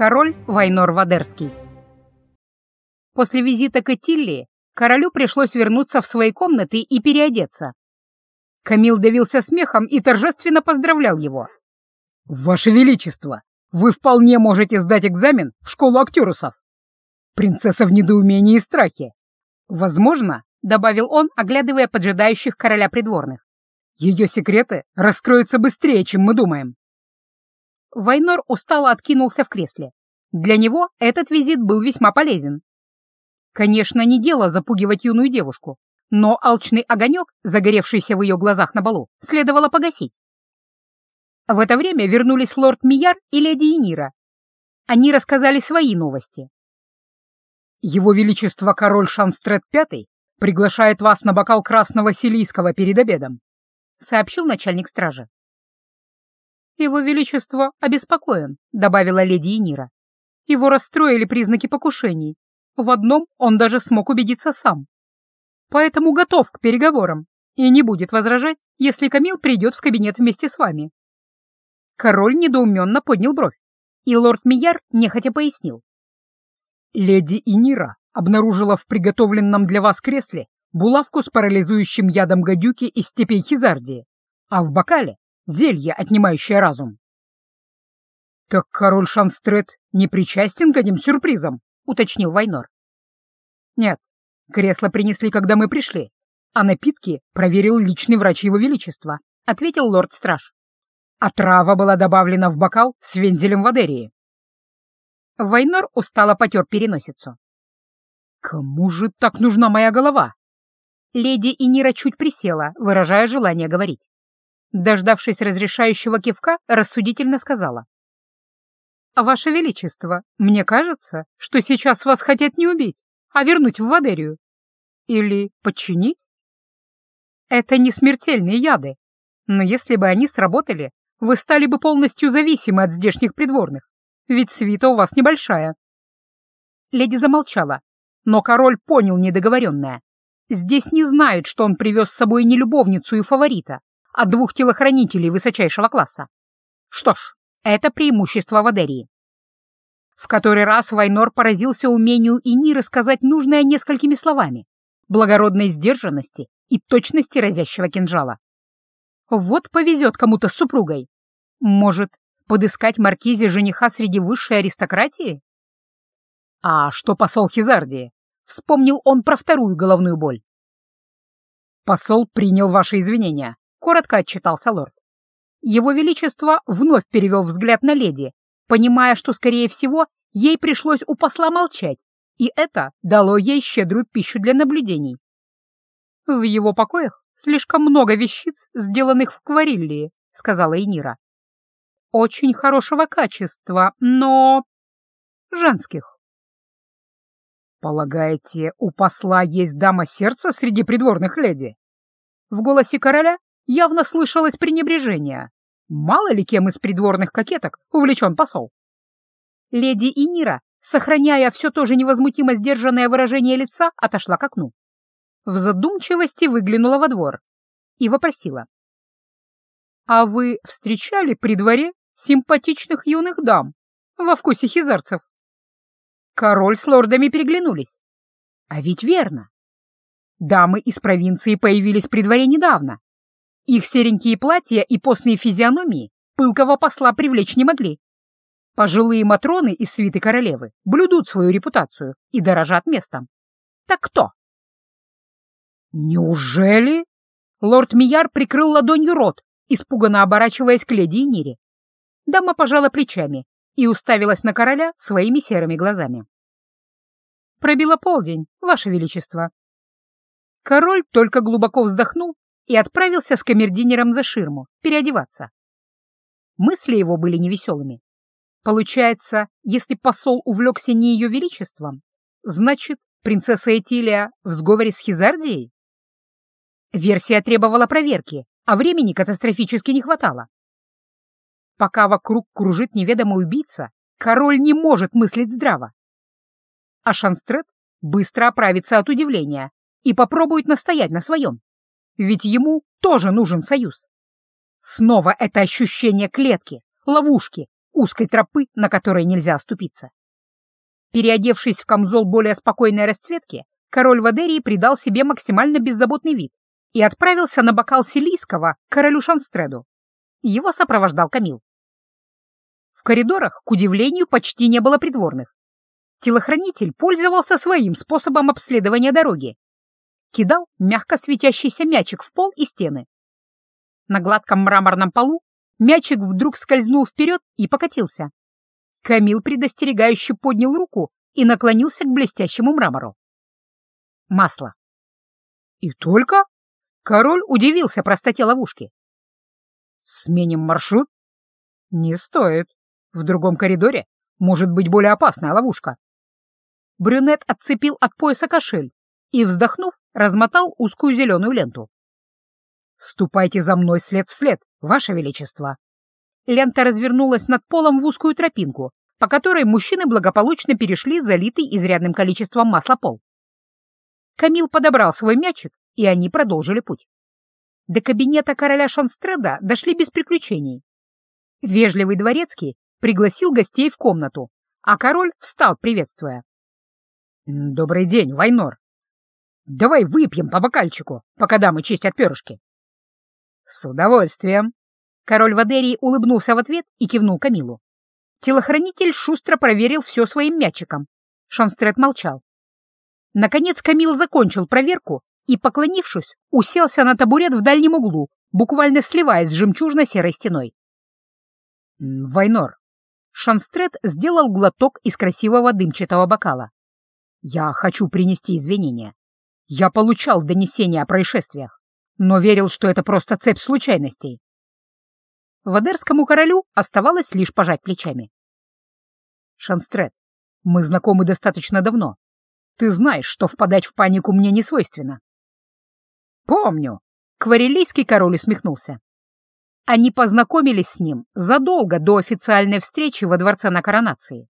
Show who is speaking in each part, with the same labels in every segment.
Speaker 1: Король Вайнор Вадерский. После визита к Этиллии королю пришлось вернуться в свои комнаты и переодеться. Камил давился смехом и торжественно поздравлял его.
Speaker 2: «Ваше Величество, вы вполне можете сдать экзамен в школу актерусов. Принцесса в недоумении и страхе.
Speaker 1: Возможно, — добавил он, оглядывая поджидающих короля придворных.
Speaker 2: «Ее секреты раскроются быстрее, чем мы думаем».
Speaker 1: Вайнор устало откинулся в кресле. Для него этот визит был весьма полезен. Конечно, не дело запугивать юную девушку, но алчный огонек, загоревшийся в ее глазах на балу, следовало погасить. В это время вернулись лорд Мияр и леди Инира. Они рассказали свои новости.
Speaker 2: «Его Величество король Шанстрет Пятый приглашает вас на бокал красного силийского перед обедом», — сообщил начальник стражи.
Speaker 1: «Его Величество обеспокоен», — добавила леди Инира. «Его расстроили признаки покушений. В одном он даже смог убедиться сам. Поэтому готов к переговорам и не будет возражать, если Камил придет в кабинет вместе с вами». Король недоуменно поднял бровь, и лорд Мияр нехотя пояснил.
Speaker 2: «Леди Инира обнаружила в приготовленном для вас кресле булавку с парализующим ядом гадюки из степей Хизардии, а в бокале — зелье, отнимающее разум. «Так король Шанстрет не причастен к этим сюрпризам?» — уточнил Вайнор. «Нет, кресло принесли, когда мы пришли, а напитки проверил личный врач его величества», — ответил лорд-страж. «А трава была добавлена в бокал с вензелем Вадерии».
Speaker 1: Вайнор устало потер переносицу.
Speaker 2: «Кому же так нужна моя голова?»
Speaker 1: Леди Инира чуть присела, выражая желание говорить. Дождавшись разрешающего кивка, рассудительно сказала. «Ваше Величество, мне кажется, что сейчас вас хотят не убить, а вернуть в Вадерию. Или подчинить? Это не смертельные яды, но если бы они сработали, вы стали бы полностью зависимы от здешних придворных, ведь свита у вас небольшая». Леди замолчала, но король понял недоговоренное. Здесь не знают, что он привез с собой не любовницу и фаворита, а двух телохранителей высочайшего класса. Что ж, это преимущество Вадерии. В который раз Вайнор поразился умению Ини рассказать нужное несколькими словами, благородной сдержанности и точности разящего кинжала. Вот повезет кому-то с супругой. Может, подыскать маркизе жениха среди высшей аристократии? А что посол Хизардии? Вспомнил он про вторую головную боль. «Посол принял ваши извинения», — коротко отчитался лорд. Его Величество вновь перевел взгляд на леди, понимая, что, скорее всего, ей пришлось у посла молчать, и это дало ей щедрую пищу для наблюдений. «В его покоях слишком много вещиц, сделанных в Квариллии», — сказала Энира. «Очень хорошего качества, но... женских».
Speaker 2: «Полагаете, у посла есть дама сердца среди придворных леди?» В голосе короля явно слышалось пренебрежение. Мало ли кем из придворных кокеток увлечен посол.
Speaker 1: Леди Инира, сохраняя все то же невозмутимо сдержанное выражение лица, отошла к окну. В задумчивости выглянула во двор и вопросила. «А вы встречали при дворе симпатичных юных дам во вкусе хизарцев?» Король с лордами переглянулись. А ведь верно. Дамы из провинции появились при дворе недавно. Их серенькие платья и постные физиономии пылкого посла привлечь не могли. Пожилые матроны из свиты королевы блюдут свою репутацию и дорожат местом. Так кто?
Speaker 2: Неужели?
Speaker 1: Лорд Мияр прикрыл ладонью рот, испуганно оборачиваясь к леди Нире. Дама пожала плечами и уставилась на короля своими серыми глазами. «Пробило полдень, ваше величество». Король только глубоко вздохнул и отправился с камердинером за ширму переодеваться. Мысли его были невеселыми. Получается, если посол увлекся не ее величеством, значит, принцесса Этилия в сговоре с Хизардией? Версия требовала проверки, а времени катастрофически не хватало. Пока вокруг кружит неведомый убийца, король не может мыслить здраво. А Шанстрет быстро оправится от удивления и попробует настоять на своем. Ведь ему тоже нужен союз. Снова это ощущение клетки, ловушки, узкой тропы, на которой нельзя оступиться. Переодевшись в камзол более спокойной расцветки, король Вадерии придал себе максимально беззаботный вид и отправился на бокал Силийского королю Шанстреду. Его сопровождал Камил. В коридорах, к удивлению, почти не было придворных. Телохранитель пользовался своим способом обследования дороги. Кидал мягко светящийся мячик в пол и стены. На гладком мраморном полу мячик вдруг скользнул вперед и покатился. Камил предостерегающе поднял руку и наклонился к блестящему мрамору. Масло. И только? Король удивился простоте ловушки. Сменим маршрут? Не стоит. В другом коридоре может быть более опасная ловушка. Брюнет отцепил от пояса кошель и, вздохнув, размотал узкую зеленую ленту. «Ступайте за мной след в след, Ваше Величество!» Лента развернулась над полом в узкую тропинку, по которой мужчины благополучно перешли залитый изрядным количеством масла пол. Камил подобрал свой мячик, и они продолжили путь. До кабинета короля Шанстреда дошли без приключений. Вежливый дворецкий пригласил гостей в комнату, а король встал, приветствуя. «Добрый день, Вайнор. Давай выпьем по бокальчику, пока дамы чистят перышки». «С удовольствием». Король Вадерии улыбнулся в ответ и кивнул Камилу. Телохранитель шустро проверил все своим мячиком. Шанстрет молчал. Наконец Камил закончил проверку и, поклонившись, уселся на табурет в дальнем углу, буквально сливаясь с жемчужно-серой стеной. «Вайнор». Шанстрет сделал глоток из красивого дымчатого бокала. Я хочу принести извинения. Я получал донесения о происшествиях, но верил, что это просто цепь случайностей. Вадерскому королю оставалось лишь пожать плечами. Шанстрет, мы знакомы достаточно давно. Ты знаешь, что впадать в панику мне не свойственно. Помню. Кварелийский король усмехнулся. Они познакомились с ним задолго до официальной встречи во дворце на коронации.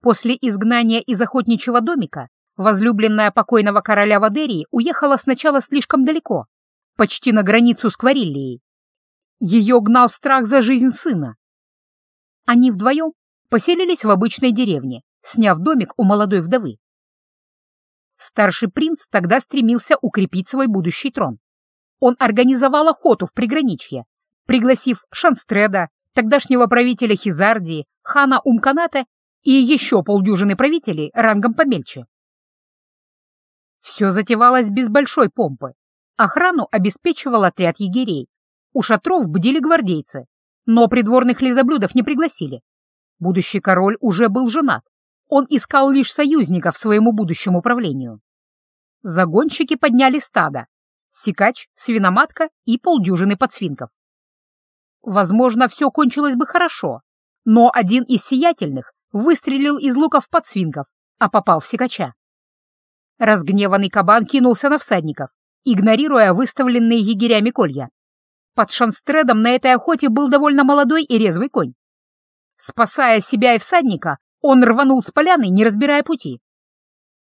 Speaker 1: После изгнания из охотничьего домика возлюбленная покойного короля Вадерии уехала сначала слишком далеко, почти на границу с Квариллией. Ее гнал страх за жизнь сына. Они вдвоем поселились в обычной деревне, сняв домик у молодой вдовы. Старший принц тогда стремился укрепить свой будущий трон. Он организовал охоту в приграничье, пригласив Шанстреда, тогдашнего правителя Хизардии, хана Умканата и еще полдюжины правителей рангом помельче. Все затевалось без большой помпы. Охрану обеспечивал отряд егерей. У шатров бдили гвардейцы, но придворных лизоблюдов не пригласили. Будущий король уже был женат. Он искал лишь союзников своему будущему правлению. Загонщики подняли стадо. Сикач, свиноматка и полдюжины подсвинков. Возможно, все кончилось бы хорошо, но один из сиятельных выстрелил из лука в подсвинков, а попал в сикача. Разгневанный кабан кинулся на всадников, игнорируя выставленные егерями колья. Под шанстредом на этой охоте был довольно молодой и резвый конь. Спасая себя и всадника, он рванул с поляны, не разбирая пути.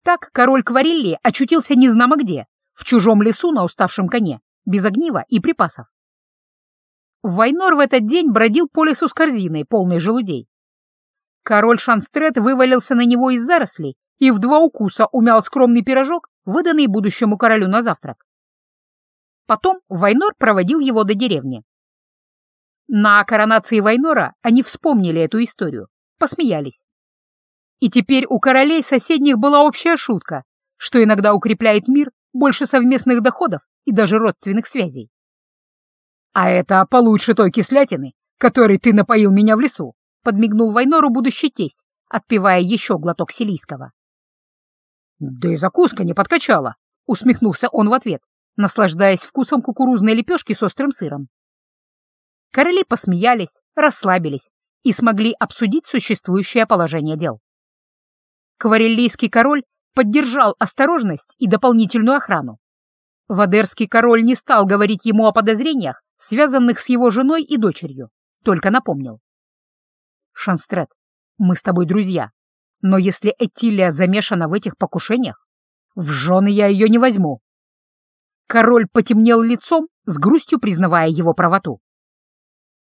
Speaker 1: Так король Кварилли очутился незнамо где, в чужом лесу на уставшем коне, без огнива и припасов. Вайнор в этот день бродил по лесу с корзиной, полной желудей. Король Шанстрет вывалился на него из зарослей и в два укуса умял скромный пирожок, выданный будущему королю на завтрак. Потом Вайнор проводил его до деревни. На коронации Вайнора они вспомнили эту историю, посмеялись. И теперь у королей соседних была общая шутка, что иногда укрепляет мир больше совместных доходов и даже родственных связей. «А это получше той кислятины, которой ты напоил меня в лесу», подмигнул Вайнору будущий тесть, отпивая еще глоток силийского. «Да и закуска не подкачала», — усмехнулся он в ответ, наслаждаясь вкусом кукурузной лепешки с острым сыром. Короли посмеялись, расслабились и смогли обсудить существующее положение дел. Квареллийский король поддержал осторожность и дополнительную охрану. Вадерский король не стал говорить ему о подозрениях, связанных с его женой и дочерью, только напомнил. Шанстрет, мы с тобой друзья. Но если Этилия замешана в этих покушениях, в жены я ее не возьму. Король потемнел лицом, с грустью признавая его правоту.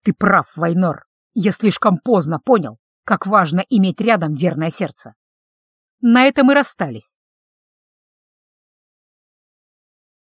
Speaker 1: Ты прав, Вайнор.
Speaker 2: Я слишком поздно понял, как важно иметь рядом верное сердце. На этом и расстались.